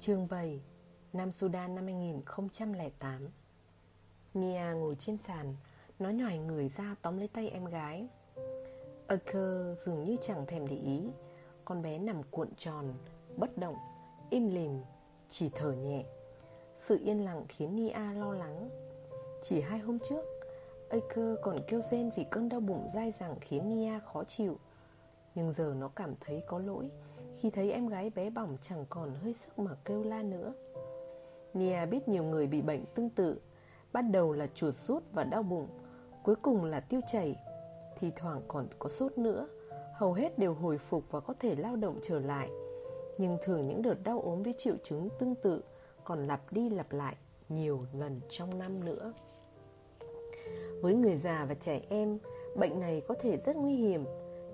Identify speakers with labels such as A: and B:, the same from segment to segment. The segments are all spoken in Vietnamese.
A: Chương 7 Nam Sudan năm 2008 Nia ngồi trên sàn, Nó nhòi người ra tóm lấy tay em gái. Aker dường như chẳng thèm để ý. Con bé nằm cuộn tròn, Bất động, Im lìm, Chỉ thở nhẹ. Sự yên lặng khiến Nia lo lắng. Chỉ hai hôm trước Aker còn kêu rên vì cơn đau bụng dai dẳng khiến Nia khó chịu. Nhưng giờ nó cảm thấy có lỗi. Khi thấy em gái bé bỏng chẳng còn hơi sức mà kêu la nữa. Nia biết nhiều người bị bệnh tương tự, Bắt đầu là chuột rút và đau bụng, Cuối cùng là tiêu chảy. Thì thoảng còn có sốt nữa, Hầu hết đều hồi phục và có thể lao động trở lại. Nhưng thường những đợt đau ốm với triệu chứng tương tự Còn lặp đi lặp lại nhiều lần trong năm nữa. Với người già và trẻ em, Bệnh này có thể rất nguy hiểm.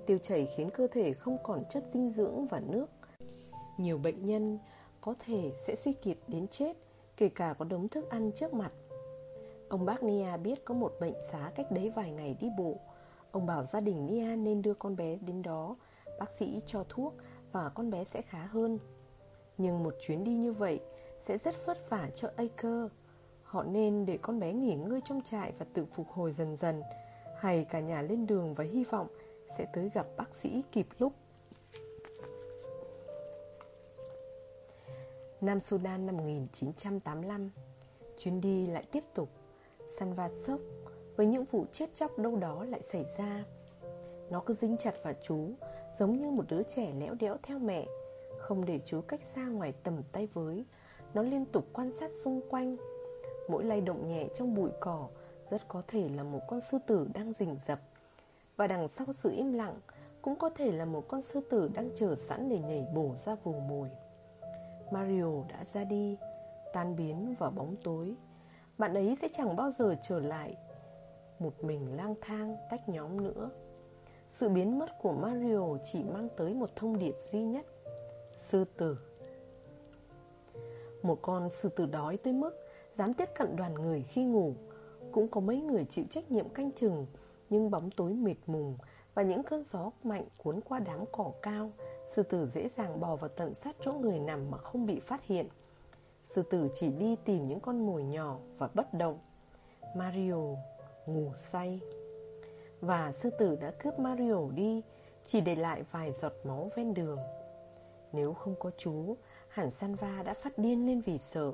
A: Tiêu chảy khiến cơ thể không còn chất dinh dưỡng và nước. Nhiều bệnh nhân có thể sẽ suy kiệt đến chết, Kể cả có đống thức ăn trước mặt. Ông bác Nia biết có một bệnh xá cách đấy vài ngày đi bộ. Ông bảo gia đình Nia nên đưa con bé đến đó. Bác sĩ cho thuốc và con bé sẽ khá hơn. Nhưng một chuyến đi như vậy sẽ rất vất vả cho Aker. Họ nên để con bé nghỉ ngơi trong trại và tự phục hồi dần dần, Hay cả nhà lên đường và hy vọng sẽ tới gặp bác sĩ kịp lúc. Nam Sudan năm 1985 Chuyến đi lại tiếp tục. Sanva sốc Với những vụ chết chóc đâu đó lại xảy ra. Nó cứ dính chặt vào chú, Giống như một đứa trẻ lẽo đẽo theo mẹ. Không để chú cách xa ngoài tầm tay với, Nó liên tục quan sát xung quanh. Mỗi lay động nhẹ trong bụi cỏ Rất có thể là một con sư tử đang rình rập. Và đằng sau sự im lặng Cũng có thể là một con sư tử đang chờ sẵn để nhảy bổ ra vùng mồi. Mario đã ra đi, Tan biến vào bóng tối. Bạn ấy sẽ chẳng bao giờ trở lại Một mình lang thang tách nhóm nữa. Sự biến mất của Mario chỉ mang tới một thông điệp duy nhất. Sư tử. Một con sư tử đói tới mức Dám tiếp cận đoàn người khi ngủ. Cũng có mấy người chịu trách nhiệm canh chừng nhưng bóng tối mịt mùng Và những cơn gió mạnh cuốn qua đám cỏ cao. Sư tử dễ dàng bò vào tận sát chỗ người nằm mà không bị phát hiện. Sư tử chỉ đi tìm những con mồi nhỏ và bất động. Mario ngủ say. Và sư tử đã cướp Mario đi, Chỉ để lại vài giọt máu ven đường. Nếu không có chú, Hẳn Sanva đã phát điên lên vì sợ.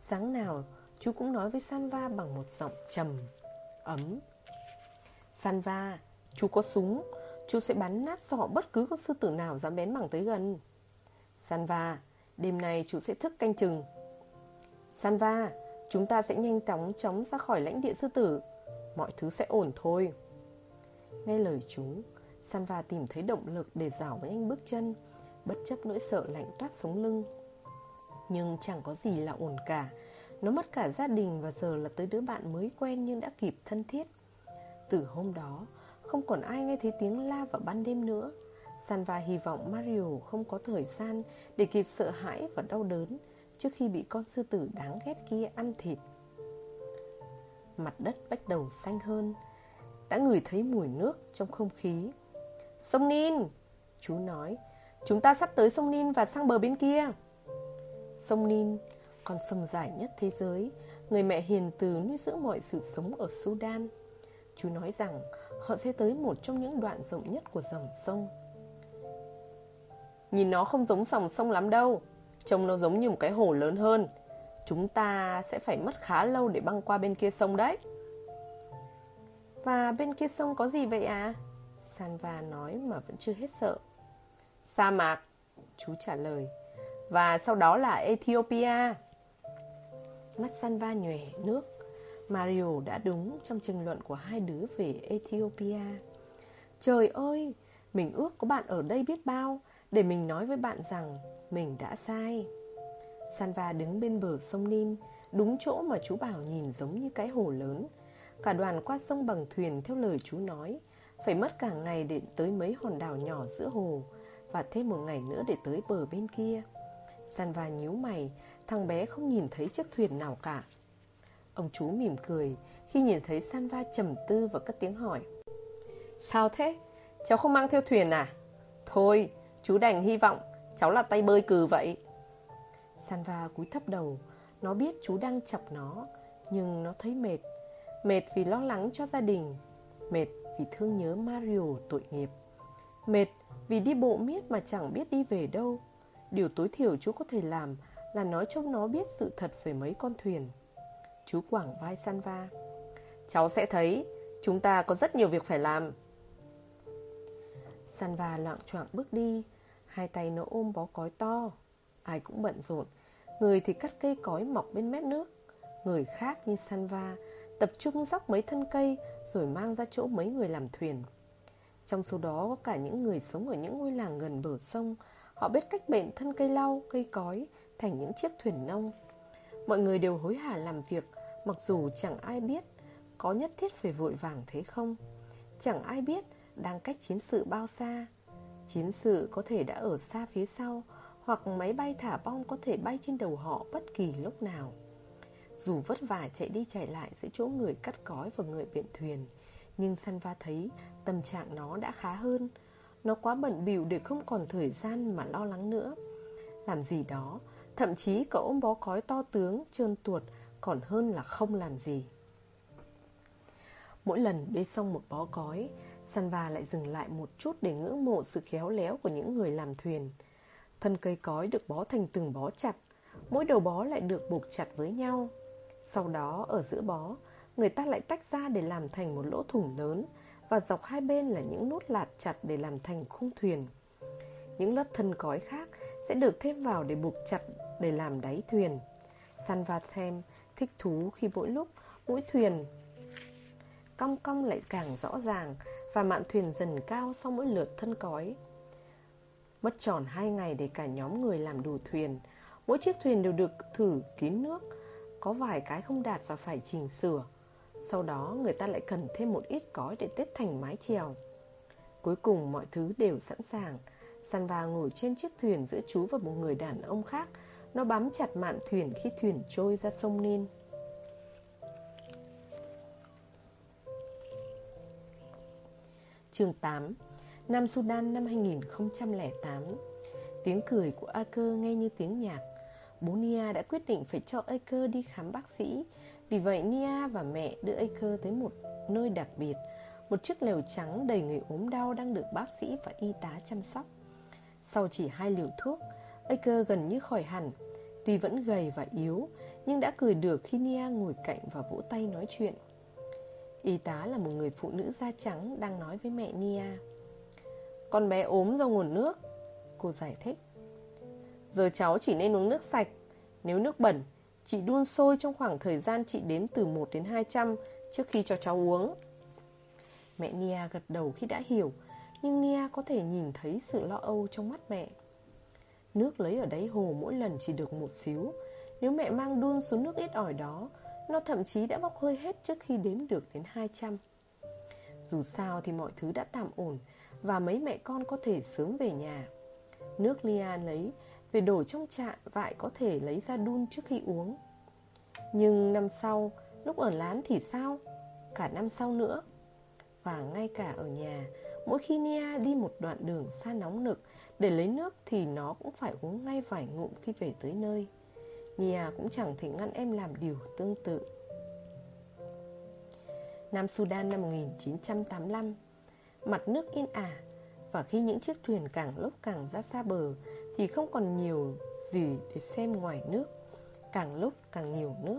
A: Sáng nào, chú cũng nói với Sanva bằng một giọng trầm, Ấm. Sanva, Chú có súng, Chú sẽ bắn nát sọ bất cứ con sư tử nào dám bén mảng tới gần. Sanva, Đêm nay chú sẽ thức canh chừng. Sanva, Chúng ta sẽ nhanh chóng chóng ra khỏi lãnh địa sư tử. Mọi thứ sẽ ổn thôi. Nghe lời chú, Sanva tìm thấy động lực để dảo với anh bước chân, Bất chấp nỗi sợ lạnh toát sống lưng. Nhưng chẳng có gì là ổn cả. Nó mất cả gia đình và giờ là tới đứa bạn mới quen nhưng đã kịp thân thiết. Từ hôm đó, không còn ai nghe thấy tiếng la vào ban đêm nữa. Sanva hy vọng Mario không có thời gian Để kịp sợ hãi và đau đớn Trước khi bị con sư tử đáng ghét kia ăn thịt. Mặt đất bắt đầu xanh hơn, Đã ngửi thấy mùi nước trong không khí. Sông Nin! Chú nói, Chúng ta sắp tới sông Nin và sang bờ bên kia. Sông Nin, Con sông dài nhất thế giới, Người mẹ hiền từ nuôi dưỡng mọi sự sống ở Sudan. Chú nói rằng họ sẽ tới một trong những đoạn rộng nhất của dòng sông. Nhìn nó không giống dòng sông lắm đâu, trông nó giống như một cái hồ lớn hơn. Chúng ta sẽ phải mất khá lâu để băng qua bên kia sông đấy. Và bên kia sông có gì vậy à? Sanva nói mà vẫn chưa hết sợ. Sa mạc, chú trả lời. Và sau đó là Ethiopia. Mắt Sanva nhòe nước Mario đã đúng trong tranh luận của hai đứa về Ethiopia. Trời ơi, mình ước có bạn ở đây biết bao để mình nói với bạn rằng mình đã sai. Sanva đứng bên bờ sông Nin, đúng chỗ mà chú bảo nhìn giống như cái hồ lớn. Cả đoàn qua sông bằng thuyền theo lời chú nói, phải mất cả ngày để tới mấy hòn đảo nhỏ giữa hồ và thêm một ngày nữa để tới bờ bên kia. Sanva nhíu mày, thằng bé không nhìn thấy chiếc thuyền nào cả. Ông chú mỉm cười khi nhìn thấy Sanva trầm tư và cất tiếng hỏi. Sao thế? Cháu không mang theo thuyền à? Thôi, chú đành hy vọng cháu là tay bơi cừ vậy. Sanva cúi thấp đầu Nó biết chú đang chọc nó Nhưng nó thấy mệt Mệt vì lo lắng cho gia đình Mệt vì thương nhớ Mario tội nghiệp Mệt vì đi bộ miết mà chẳng biết đi về đâu Điều tối thiểu chú có thể làm Là nói cho nó biết sự thật về mấy con thuyền Chú quảng vai Sanva Cháu sẽ thấy Chúng ta có rất nhiều việc phải làm. Sanva loạn choạng bước đi Hai tay nó ôm bó cói to. Ai cũng bận rộn Người thì cắt cây cói mọc bên mép nước. Người khác như Sanva Tập trung dóc mấy thân cây Rồi mang ra chỗ mấy người làm thuyền. Trong số đó có cả những người sống ở những ngôi làng gần bờ sông. Họ biết cách bệnh thân cây lau, cây cói Thành những chiếc thuyền nông. Mọi người đều hối hả làm việc Mặc dù chẳng ai biết Có nhất thiết phải vội vàng thế không Chẳng ai biết đang cách chiến sự bao xa. Chiến sự có thể đã ở xa phía sau Hoặc máy bay thả bom có thể bay trên đầu họ bất kỳ lúc nào. Dù vất vả chạy đi chạy lại giữa chỗ người cắt cói và người biện thuyền Nhưng Sanva thấy tâm trạng nó đã khá hơn. Nó quá bận bịu để không còn thời gian mà lo lắng nữa. Làm gì đó Thậm chí cậu ôm bó cói to tướng, trơn tuột còn hơn là không làm gì Mỗi lần bê xong một bó cói Sanva lại dừng lại một chút để ngưỡng mộ sự khéo léo của những người làm thuyền. Thân cây cói được bó thành từng bó chặt, mỗi đầu bó lại được buộc chặt với nhau. Sau đó ở giữa bó, người ta lại tách ra để làm thành một lỗ thủng lớn và dọc hai bên là những nút lạt chặt để làm thành khung thuyền. Những lớp thân cói khác sẽ được thêm vào để buộc chặt để làm đáy thuyền. Sanva xem thích thú khi mỗi lúc mũi thuyền cong cong lại càng rõ ràng và mạn thuyền dần cao sau mỗi lượt thân cói. Mất tròn hai ngày để cả nhóm người làm đủ thuyền. Mỗi chiếc thuyền đều được thử kín nước, có vài cái không đạt và phải chỉnh sửa. Sau đó người ta lại cần thêm một ít cói để tết thành mái chèo. Cuối cùng mọi thứ đều sẵn sàng. Sanva ngồi trên chiếc thuyền giữa chú và một người đàn ông khác. Nó bám chặt mạn thuyền khi thuyền trôi ra sông Nin. Chương 8 Nam Sudan năm 2008 Tiếng cười của A nghe như tiếng nhạc. Bố Nia đã quyết định phải cho A đi khám bác sĩ. Vì vậy, Nia và mẹ đưa A tới một nơi đặc biệt, Một chiếc lều trắng đầy người ốm đau đang được bác sĩ và y tá chăm sóc. Sau chỉ hai liều thuốc Aker gần như khỏi hẳn. Tuy vẫn gầy và yếu, Nhưng đã cười được khi Nia ngồi cạnh và vỗ tay nói chuyện. Y tá là một người phụ nữ da trắng đang nói với mẹ Nia. Con bé ốm do nguồn nước, Cô giải thích. Giờ cháu chỉ nên uống nước sạch. Nếu nước bẩn, Chị đun sôi trong khoảng thời gian chị đếm từ 1 đến 200 Trước khi cho cháu uống. Mẹ Nia gật đầu khi đã hiểu, Nhưng Nia có thể nhìn thấy sự lo âu trong mắt mẹ. Nước lấy ở đáy hồ mỗi lần chỉ được một xíu. Nếu mẹ mang đun xuống nước ít ỏi đó, nó thậm chí đã bốc hơi hết trước khi đếm được đến 200 Dù sao thì mọi thứ đã tạm ổn Và mấy mẹ con có thể sớm về nhà. Nước Lian lấy, Về đổ trong chạn Vại có thể lấy ra đun trước khi uống. Nhưng năm sau, Lúc ở lán thì sao? Cả năm sau nữa. Và ngay cả ở nhà, Mỗi khi Nia đi một đoạn đường xa nóng nực để lấy nước thì nó cũng phải uống ngay vài ngụm khi về tới nơi. Nia cũng chẳng thể ngăn em làm điều tương tự. Nam Sudan năm 1985 Mặt nước yên ả, Và khi những chiếc thuyền càng lúc càng ra xa bờ Thì không còn nhiều gì để xem ngoài nước, Càng lúc càng nhiều nước.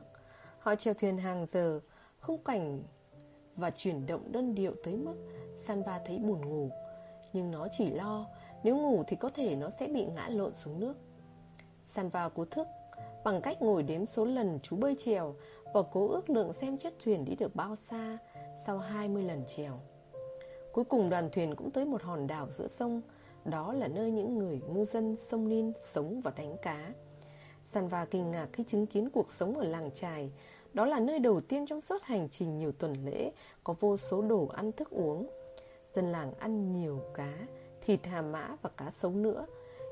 A: Họ chèo thuyền hàng giờ, Không cảnh và chuyển động đơn điệu tới mức Sanva thấy buồn ngủ. Nhưng nó chỉ lo nếu ngủ thì có thể nó sẽ bị ngã lộn xuống nước. Sanva cố thức Bằng cách ngồi đếm số lần chú bơi trèo Và cố ước lượng xem chiếc thuyền đi được bao xa Sau 20 lần trèo. Cuối cùng đoàn thuyền cũng tới một hòn đảo giữa sông Đó là nơi những người ngư dân sông Ninh sống và đánh cá. Sanva kinh ngạc khi chứng kiến cuộc sống ở làng trài Đó là nơi đầu tiên trong suốt hành trình nhiều tuần lễ Có vô số đồ ăn thức uống. Dân làng ăn nhiều cá, thịt hà mã và cá sống nữa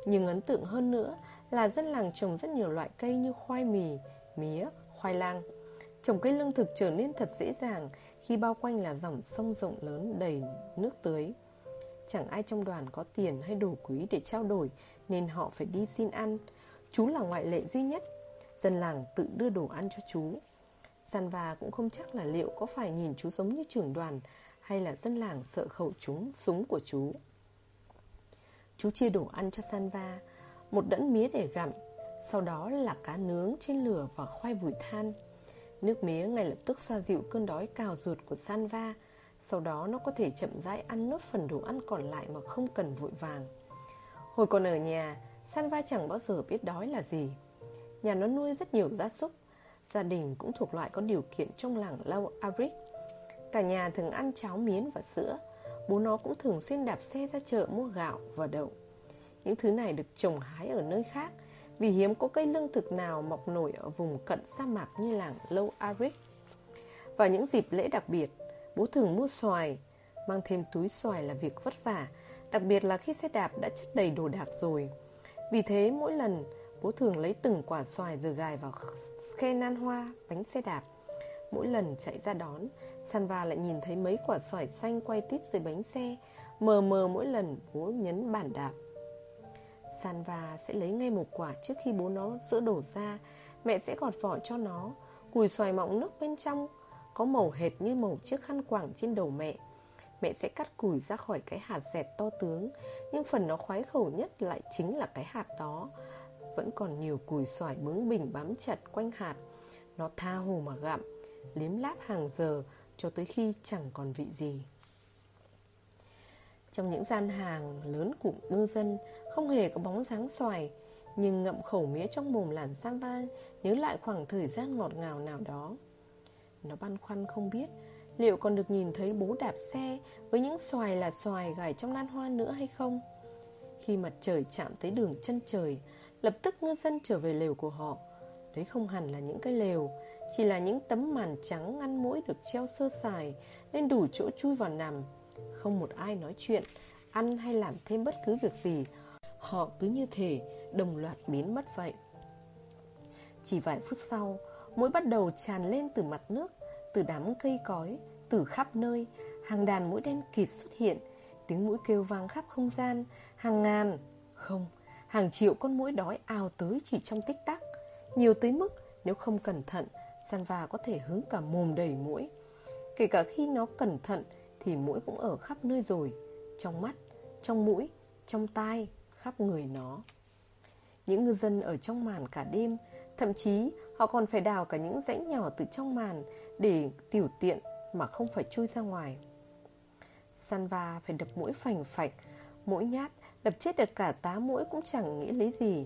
A: Nhưng ấn tượng hơn nữa là dân làng trồng rất nhiều loại cây như khoai mì, mía, khoai lang. Trồng cây lương thực trở nên thật dễ dàng khi bao quanh là dòng sông rộng lớn đầy nước tưới. Chẳng ai trong đoàn có tiền hay đồ quý để trao đổi nên họ phải đi xin ăn. Chú là ngoại lệ duy nhất Dân làng tự đưa đồ ăn cho chú Sanva cũng không chắc là liệu có phải nhìn chú giống như trưởng đoàn Hay là dân làng sợ khẩu chúng súng của chú Chú chia đồ ăn cho Sanva, Một đẫn mía để gặm, Sau đó là cá nướng trên lửa và khoai bụi than. Nước mía ngay lập tức xoa dịu cơn đói cào ruột của Sanva, Sau đó nó có thể chậm rãi ăn nốt phần đồ ăn còn lại mà không cần vội vàng. Hồi còn ở nhà, Sanva chẳng bao giờ biết đói là gì. Nhà nó nuôi rất nhiều gia súc, Gia đình cũng thuộc loại có điều kiện trong làng lâu Abric Cả nhà thường ăn cháo miến và sữa Bố nó cũng thường xuyên đạp xe ra chợ mua gạo và đậu. Những thứ này được trồng hái ở nơi khác Vì hiếm có cây lương thực nào mọc nổi ở vùng cận sa mạc như làng Lau Abric Vào những dịp lễ đặc biệt Bố thường mua xoài Mang thêm túi xoài là việc vất vả Đặc biệt là khi xe đạp đã chất đầy đồ đạc rồi. Vì thế mỗi lần Bố thường lấy từng quả xoài rồi gài vào khe nan hoa, bánh xe đạp. Mỗi lần chạy ra đón Sanva lại nhìn thấy mấy quả xoài xanh quay tít dưới bánh xe, Mờ mờ mỗi lần bố nhấn bàn đạp. Sanva sẽ lấy ngay một quả trước khi bố nó dỡ đổ ra. Mẹ sẽ gọt vỏ cho nó. Cùi xoài mọng nước bên trong Có màu hệt như màu chiếc khăn quảng trên đầu mẹ. Mẹ sẽ cắt cùi ra khỏi cái hạt dẹt to tướng, Nhưng phần nó khoái khẩu nhất lại chính là cái hạt đó. Vẫn còn nhiều cùi xoài bướng bình bám chặt quanh hạt. Nó tha hồ mà gặm, Liếm láp hàng giờ cho tới khi chẳng còn vị gì. Trong những gian hàng lớn của ngư dân, Không hề có bóng dáng xoài, Nhưng ngậm khẩu mía trong mồm làn Samba Nhớ lại khoảng thời gian ngọt ngào nào đó. Nó băn khoăn không biết Liệu còn được nhìn thấy bố đạp xe Với những xoài là xoài gài trong lan hoa nữa hay không. Khi mặt trời chạm tới đường chân trời, Lập tức ngư dân trở về lều của họ. Đấy không hẳn là những cái lều chỉ là những tấm màn trắng ngăn mũi được treo sơ sài Nên đủ chỗ chui vào nằm. Không một ai nói chuyện Ăn hay làm thêm bất cứ việc gì. Họ cứ như thể đồng loạt biến mất vậy. Chỉ vài phút sau Mũi bắt đầu tràn lên từ mặt nước từ đám cây cối, từ khắp nơi, hàng đàn mũi đen kịt xuất hiện, tiếng mũi kêu vang khắp không gian, hàng ngàn, không, hàng triệu con mũi đói ào tới chỉ trong tích tắc, nhiều tới mức nếu không cẩn thận, Sanva có thể hứng cả mồm đầy mũi. Kể cả khi nó cẩn thận thì mũi cũng ở khắp nơi rồi, trong mắt, trong mũi, trong tai, khắp người nó. Những ngư dân ở trong màn cả đêm, thậm chí họ còn phải đào cả những rãnh nhỏ từ trong màn để tiểu tiện mà không phải chui ra ngoài. Sanva phải đập mũi phành phạch, mỗi nhát đập chết được cả tá mũi cũng chẳng nghĩ lấy gì.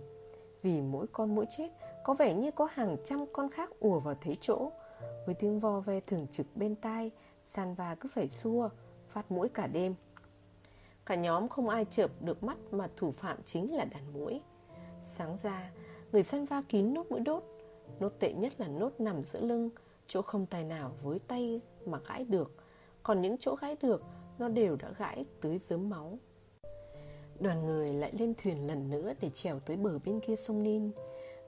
A: Vì mỗi con mũi chết có vẻ như có hàng trăm con khác ùa vào thế chỗ. Với tiếng vo ve thường trực bên tai, Sanva cứ phải xua, phát mũi cả đêm. Cả nhóm không ai chợp được mắt mà thủ phạm chính là đàn mũi. Sáng ra, người Sanva kín nốt mũi đốt. Nốt tệ nhất là nốt nằm giữa lưng, Chỗ không tài nào với tay mà gãi được Còn những chỗ gãi được Nó đều đã gãi tới dớm máu Đoàn người lại lên thuyền lần nữa Để trèo tới bờ bên kia sông Ninh.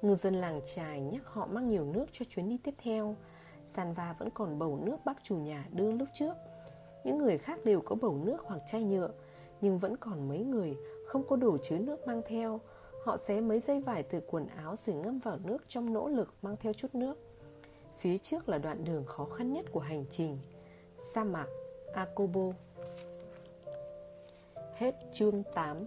A: Ngư dân làng trài nhắc họ mang nhiều nước cho chuyến đi tiếp theo. Sanva vẫn còn bầu nước bác chủ nhà đưa lúc trước. Những người khác đều có bầu nước hoặc chai nhựa, Nhưng vẫn còn mấy người không có đồ chứa nước mang theo. Họ xé mấy dây vải từ quần áo rồi ngâm vào nước trong nỗ lực mang theo chút nước. Phía trước là đoạn đường khó khăn nhất của hành trình, Sa mạc Akobo. Hết chương 8